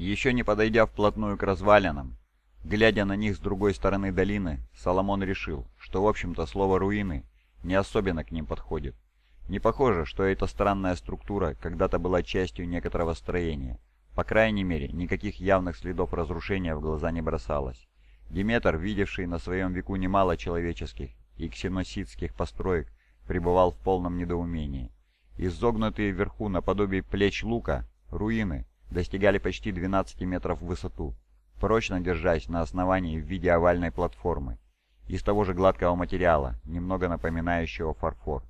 Еще не подойдя вплотную к развалинам, глядя на них с другой стороны долины, Соломон решил, что в общем-то слово «руины» не особенно к ним подходит. Не похоже, что эта странная структура когда-то была частью некоторого строения. По крайней мере, никаких явных следов разрушения в глаза не бросалось. Диметр, видевший на своем веку немало человеческих и ксеноситских построек, пребывал в полном недоумении. Изогнутые вверху наподобие плеч лука, руины, достигали почти 12 метров в высоту, прочно держась на основании в виде овальной платформы, из того же гладкого материала, немного напоминающего фарфор.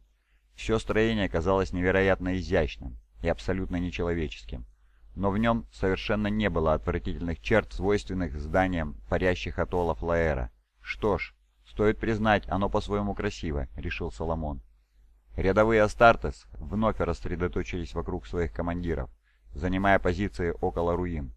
Все строение казалось невероятно изящным и абсолютно нечеловеческим, но в нем совершенно не было отвратительных черт, свойственных зданиям парящих атоллов Лаэра. «Что ж, стоит признать, оно по-своему красиво», — решил Соломон. Рядовые Астартес вновь рассредоточились вокруг своих командиров, занимая позиции около руин.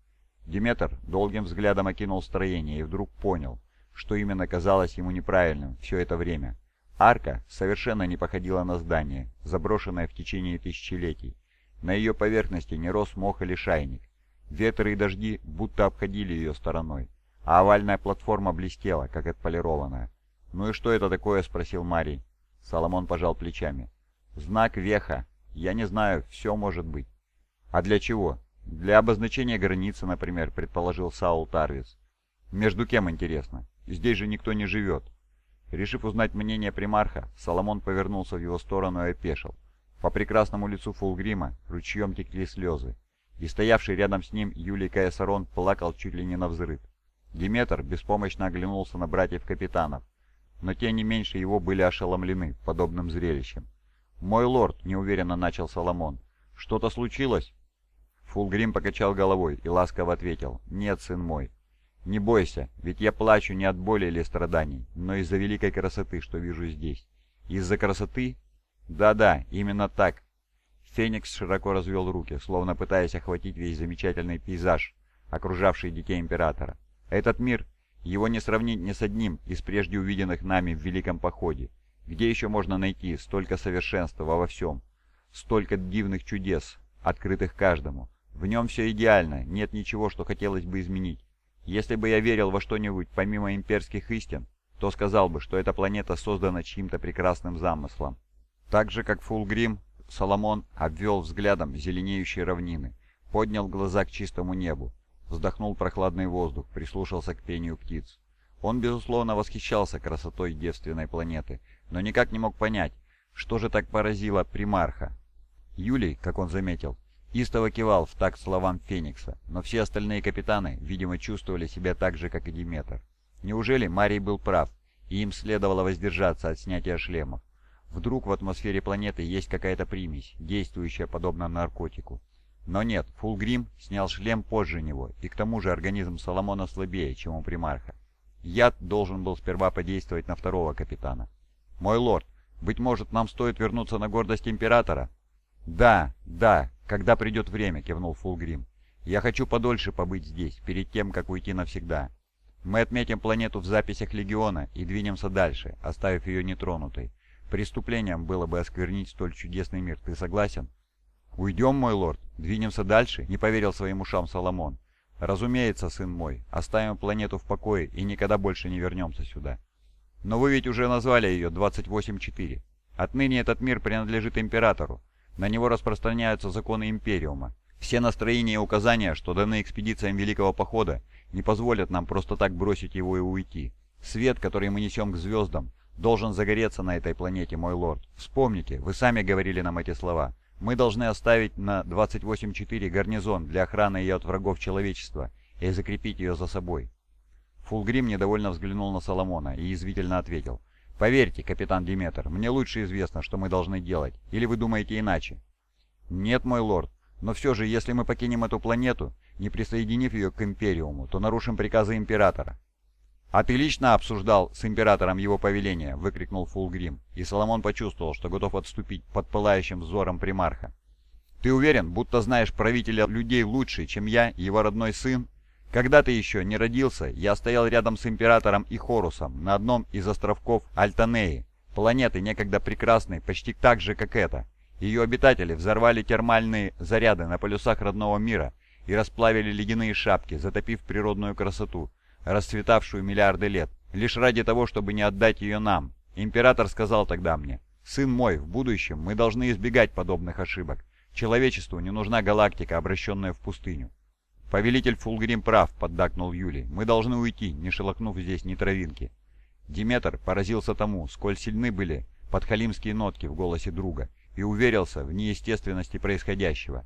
Диметр долгим взглядом окинул строение и вдруг понял, что именно казалось ему неправильным все это время. Арка совершенно не походила на здание, заброшенное в течение тысячелетий. На ее поверхности не рос мох или шайник. Ветры и дожди будто обходили ее стороной, а овальная платформа блестела, как отполированная. «Ну и что это такое?» — спросил Марий. Соломон пожал плечами. «Знак веха. Я не знаю, все может быть». «А для чего?» «Для обозначения границы, например», — предположил Саул Тарвис. «Между кем, интересно? Здесь же никто не живет». Решив узнать мнение примарха, Соломон повернулся в его сторону и опешил. По прекрасному лицу Фулгрима ручьем текли слезы, и стоявший рядом с ним Юлий Каесарон плакал чуть ли не на взрыв. Диметр беспомощно оглянулся на братьев-капитанов, но те не меньше его были ошеломлены подобным зрелищем. «Мой лорд», — неуверенно начал Соломон, — «что-то случилось?» Фулгрим покачал головой и ласково ответил, «Нет, сын мой, не бойся, ведь я плачу не от боли или страданий, но из-за великой красоты, что вижу здесь. Из-за красоты? Да-да, именно так». Феникс широко развел руки, словно пытаясь охватить весь замечательный пейзаж, окружавший детей Императора. «Этот мир, его не сравнить ни с одним из прежде увиденных нами в Великом Походе. Где еще можно найти столько совершенства во всем, столько дивных чудес, открытых каждому? В нем все идеально, нет ничего, что хотелось бы изменить. Если бы я верил во что-нибудь помимо имперских истин, то сказал бы, что эта планета создана чьим-то прекрасным замыслом. Так же, как Фулгрим, Соломон обвел взглядом зеленеющие равнины, поднял глаза к чистому небу, вздохнул прохладный воздух, прислушался к пению птиц. Он, безусловно, восхищался красотой девственной планеты, но никак не мог понять, что же так поразило примарха. Юлий, как он заметил, Истово кивал в такт словам Феникса, но все остальные капитаны, видимо, чувствовали себя так же, как и Диметр. Неужели Марий был прав, и им следовало воздержаться от снятия шлемов? Вдруг в атмосфере планеты есть какая-то примесь, действующая подобно наркотику? Но нет, Фулгрим снял шлем позже него, и к тому же организм Соломона слабее, чем у примарха. Яд должен был сперва подействовать на второго капитана. «Мой лорд, быть может, нам стоит вернуться на гордость Императора?» «Да, да, когда придет время», — кивнул Фулгрим. «Я хочу подольше побыть здесь, перед тем, как уйти навсегда. Мы отметим планету в записях Легиона и двинемся дальше, оставив ее нетронутой. Преступлением было бы осквернить столь чудесный мир. Ты согласен?» «Уйдем, мой лорд? Двинемся дальше?» — не поверил своим ушам Соломон. «Разумеется, сын мой. Оставим планету в покое и никогда больше не вернемся сюда». «Но вы ведь уже назвали ее 28-4. Отныне этот мир принадлежит Императору. На него распространяются законы Империума. Все настроения и указания, что даны экспедициям Великого Похода, не позволят нам просто так бросить его и уйти. Свет, который мы несем к звездам, должен загореться на этой планете, мой лорд. Вспомните, вы сами говорили нам эти слова. Мы должны оставить на 28-4 гарнизон для охраны ее от врагов человечества и закрепить ее за собой. Фулгрим недовольно взглянул на Соломона и язвительно ответил – Поверьте, капитан Диметр, мне лучше известно, что мы должны делать. Или вы думаете иначе? Нет, мой лорд. Но все же, если мы покинем эту планету, не присоединив ее к Империуму, то нарушим приказы Императора. «А ты лично обсуждал с Императором его повеление?» — выкрикнул Фулгрим, и Соломон почувствовал, что готов отступить под пылающим взором примарха. «Ты уверен, будто знаешь правителя людей лучше, чем я, его родной сын?» Когда ты еще не родился, я стоял рядом с Императором и Хорусом на одном из островков Альтанеи, планеты некогда прекрасной, почти так же, как эта. Ее обитатели взорвали термальные заряды на полюсах родного мира и расплавили ледяные шапки, затопив природную красоту, расцветавшую миллиарды лет, лишь ради того, чтобы не отдать ее нам. Император сказал тогда мне, «Сын мой, в будущем мы должны избегать подобных ошибок. Человечеству не нужна галактика, обращенная в пустыню». «Повелитель Фулгрим прав», — поддакнул Юлий. «Мы должны уйти, не шелохнув здесь ни травинки». Диметр поразился тому, сколь сильны были подхалимские нотки в голосе друга, и уверился в неестественности происходящего.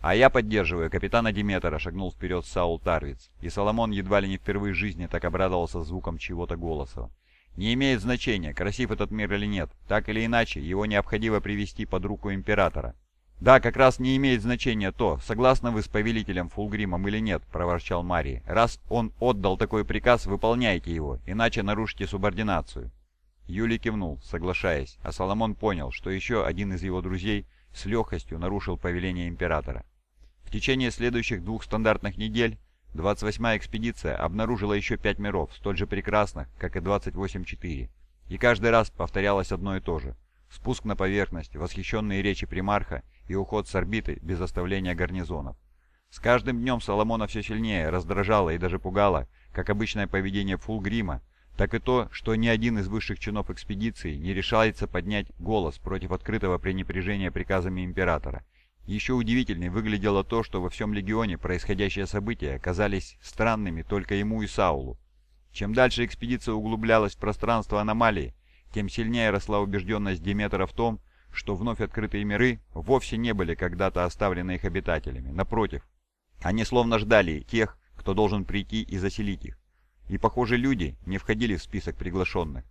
«А я поддерживаю капитана Диметра», — шагнул вперед Саул Тарвиц, и Соломон едва ли не впервые в жизни так обрадовался звуком чего-то голоса. «Не имеет значения, красив этот мир или нет, так или иначе, его необходимо привести под руку Императора». «Да, как раз не имеет значения то, согласны вы с повелителем Фулгримом или нет», — проворчал Марий. «Раз он отдал такой приказ, выполняйте его, иначе нарушите субординацию». Юлий кивнул, соглашаясь, а Соломон понял, что еще один из его друзей с легкостью нарушил повеление Императора. В течение следующих двух стандартных недель 28-я экспедиция обнаружила еще пять миров, столь же прекрасных, как и 28-4. И каждый раз повторялось одно и то же. Спуск на поверхность, восхищенные речи примарха и уход с орбиты без оставления гарнизонов. С каждым днем Соломона все сильнее раздражало и даже пугало, как обычное поведение Фулгрима, так и то, что ни один из высших чинов экспедиции не решается поднять голос против открытого пренепряжения приказами императора. Еще удивительней выглядело то, что во всем легионе происходящие события казались странными только ему и Саулу. Чем дальше экспедиция углублялась в пространство аномалии, тем сильнее росла убежденность Диметра в том, что вновь открытые миры вовсе не были когда-то оставлены их обитателями. Напротив, они словно ждали тех, кто должен прийти и заселить их. И, похоже, люди не входили в список приглашенных.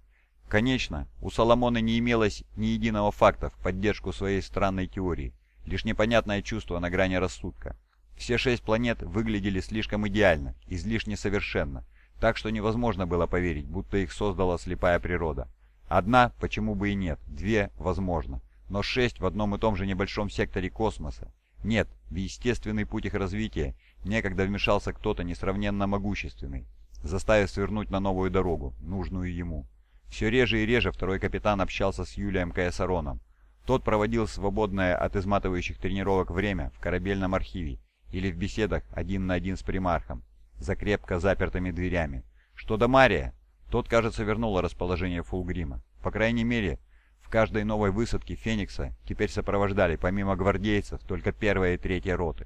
Конечно, у Соломона не имелось ни единого факта в поддержку своей странной теории, лишь непонятное чувство на грани рассудка. Все шесть планет выглядели слишком идеально, излишне совершенно, так что невозможно было поверить, будто их создала слепая природа. Одна, почему бы и нет, две, возможно, но шесть в одном и том же небольшом секторе космоса. Нет, в естественный путь их развития некогда вмешался кто-то несравненно могущественный, заставив свернуть на новую дорогу, нужную ему. Все реже и реже второй капитан общался с Юлием Каесароном, тот проводил свободное от изматывающих тренировок время в корабельном архиве или в беседах один на один с примархом, за крепко запертыми дверями. Что до Мария, тот, кажется, вернул расположение Фулгрима. По крайней мере, каждой новой высадке Феникса теперь сопровождали, помимо гвардейцев, только первая и третья роты.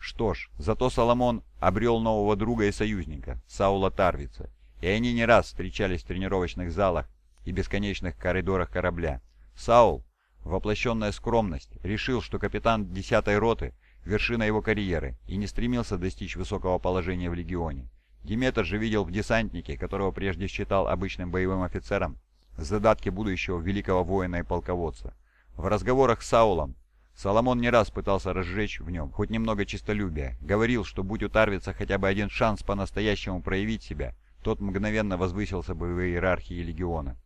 Что ж, зато Соломон обрел нового друга и союзника, Саула Тарвица, и они не раз встречались в тренировочных залах и бесконечных коридорах корабля. Саул воплощенная скромность, решил, что капитан 10-й роты – вершина его карьеры и не стремился достичь высокого положения в легионе. Диметр же видел в десантнике, которого прежде считал обычным боевым офицером, задатки будущего великого воина и полководца. В разговорах с Саулом Соломон не раз пытался разжечь в нем хоть немного честолюбия, говорил, что будь у Тарвица хотя бы один шанс по-настоящему проявить себя, тот мгновенно возвысился бы в иерархии легиона.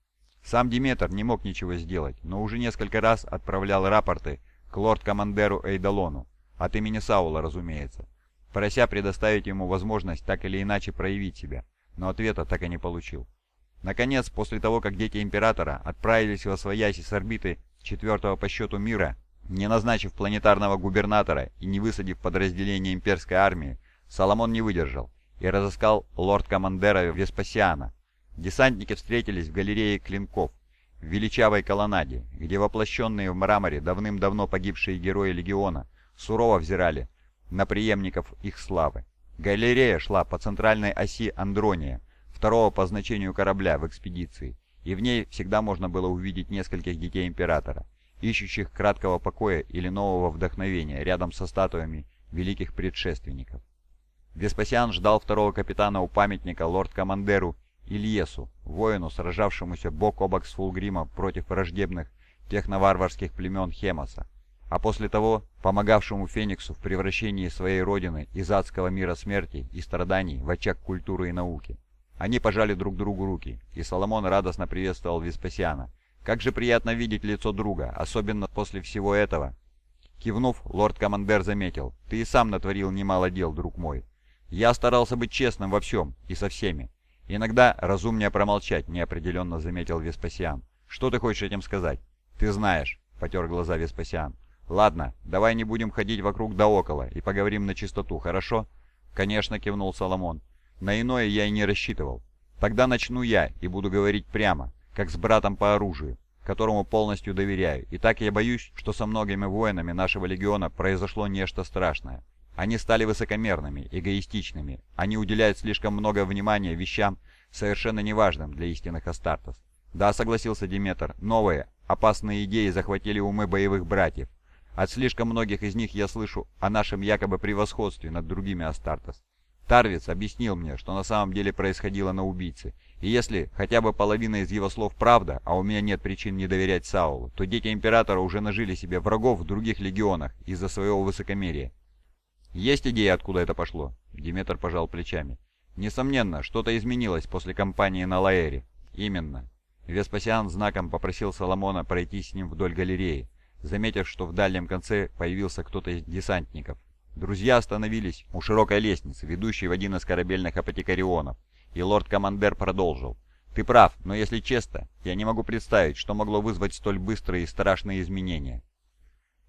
Сам Диметр не мог ничего сделать, но уже несколько раз отправлял рапорты к лорд-командеру Эйдалону, от имени Саула, разумеется, прося предоставить ему возможность так или иначе проявить себя, но ответа так и не получил. Наконец, после того, как дети Императора отправились во свояси с орбиты четвертого по счету мира, не назначив планетарного губернатора и не высадив подразделение имперской армии, Соломон не выдержал и разыскал лорд-командера Веспасиана, Десантники встретились в галерее клинков, в величавой колоннаде, где воплощенные в мраморе давным-давно погибшие герои Легиона сурово взирали на преемников их славы. Галерея шла по центральной оси Андрония, второго по значению корабля в экспедиции, и в ней всегда можно было увидеть нескольких детей Императора, ищущих краткого покоя или нового вдохновения рядом со статуями великих предшественников. Веспасиан ждал второго капитана у памятника лорд-командеру Ильесу, воину, сражавшемуся бок о бок с Фулгримом против враждебных техноварварских племен Хемоса, а после того помогавшему Фениксу в превращении своей родины из адского мира смерти и страданий в очаг культуры и науки. Они пожали друг другу руки, и Соломон радостно приветствовал Веспасиана. «Как же приятно видеть лицо друга, особенно после всего этого!» Кивнув, лорд-командер заметил, «Ты и сам натворил немало дел, друг мой. Я старался быть честным во всем и со всеми. «Иногда разумнее промолчать», — неопределенно заметил Веспасиан. «Что ты хочешь этим сказать?» «Ты знаешь», — потер глаза Веспасиан. «Ладно, давай не будем ходить вокруг да около и поговорим на чистоту, хорошо?» «Конечно», — кивнул Соломон. «На иное я и не рассчитывал. Тогда начну я и буду говорить прямо, как с братом по оружию, которому полностью доверяю. И так я боюсь, что со многими воинами нашего легиона произошло нечто страшное. Они стали высокомерными, эгоистичными. Они уделяют слишком много внимания вещам, совершенно неважным для истинных Астартес. Да, согласился Диметр, новые, опасные идеи захватили умы боевых братьев. От слишком многих из них я слышу о нашем якобы превосходстве над другими Астартес. Тарвиц объяснил мне, что на самом деле происходило на убийце, и если хотя бы половина из его слов правда, а у меня нет причин не доверять Саулу, то дети Императора уже нажили себе врагов в других легионах из-за своего высокомерия. «Есть идея, откуда это пошло?» Диметр пожал плечами. «Несомненно, что-то изменилось после кампании на Лаэре». «Именно». Веспасиан знаком попросил Соломона пройти с ним вдоль галереи, заметив, что в дальнем конце появился кто-то из десантников. Друзья остановились у широкой лестницы, ведущей в один из корабельных апотекарионов, и лорд-командер продолжил. «Ты прав, но если честно, я не могу представить, что могло вызвать столь быстрые и страшные изменения».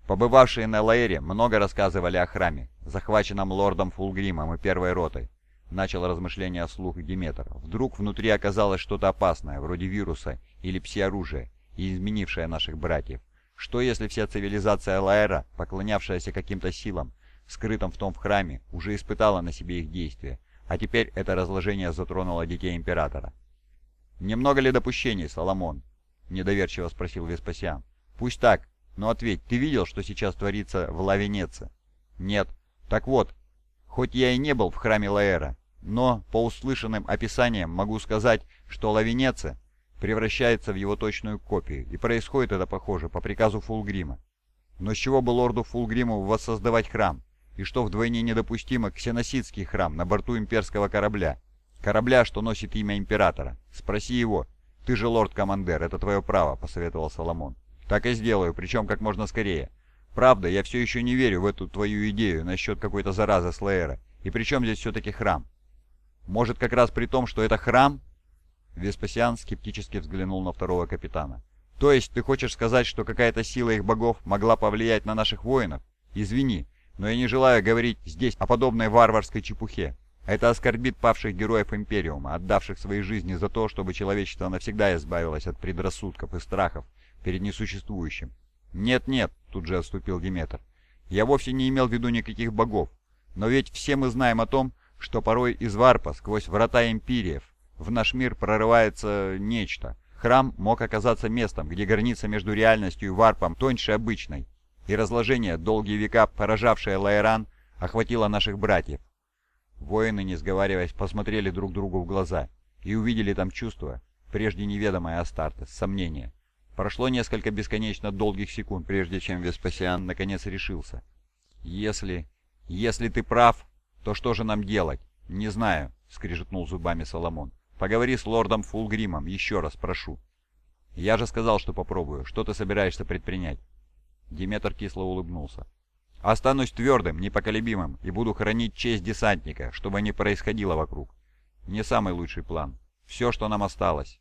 Побывавшие на Лаэре много рассказывали о храме, захваченном лордом Фулгримом и первой ротой. Начал размышления слух Диметр. Вдруг внутри оказалось что-то опасное, вроде вируса или пси-оружия, и изменившее наших братьев. Что если вся цивилизация Лаэра, поклонявшаяся каким-то силам, скрытым в том в храме, уже испытала на себе их действия, а теперь это разложение затронуло детей Императора? «Немного ли допущений, Соломон?» — недоверчиво спросил Веспасиан. «Пусть так, но ответь, ты видел, что сейчас творится в Лавенеце?» «Нет. Так вот, хоть я и не был в храме Лаэра, но по услышанным описаниям могу сказать, что Лавенеце превращается в его точную копию, и происходит это, похоже, по приказу Фулгрима. Но с чего бы лорду Фулгриму воссоздавать храм? И что вдвойне недопустимо ксеносидский храм на борту имперского корабля? Корабля, что носит имя императора. Спроси его. Ты же лорд-командер, это твое право, посоветовал Соломон. Так и сделаю, причем как можно скорее. Правда, я все еще не верю в эту твою идею насчет какой-то заразы Слеера. И при чем здесь все-таки храм? Может, как раз при том, что это храм, Веспасиан скептически взглянул на второго капитана. «То есть ты хочешь сказать, что какая-то сила их богов могла повлиять на наших воинов? Извини, но я не желаю говорить здесь о подобной варварской чепухе. Это оскорбит павших героев Империума, отдавших свои жизни за то, чтобы человечество навсегда избавилось от предрассудков и страхов перед несуществующим. «Нет-нет», — тут же отступил Диметр, — «я вовсе не имел в виду никаких богов. Но ведь все мы знаем о том, что порой из Варпа, сквозь врата империев, в наш мир прорывается нечто. Храм мог оказаться местом, где граница между реальностью и варпом тоньше обычной, и разложение, долгие века поражавшее Лайран, охватило наших братьев. Воины, не сговариваясь, посмотрели друг другу в глаза и увидели там чувство, прежде неведомое Астартес, сомнение. Прошло несколько бесконечно долгих секунд, прежде чем Веспасиан наконец решился. «Если... если ты прав, то что же нам делать?» «Не знаю», — скрижетнул зубами Соломон. Поговори с лордом Фулгримом, еще раз прошу». «Я же сказал, что попробую. Что ты собираешься предпринять?» Диметр кисло улыбнулся. «Останусь твердым, непоколебимым и буду хранить честь десантника, чтобы не происходило вокруг. Не самый лучший план. Все, что нам осталось.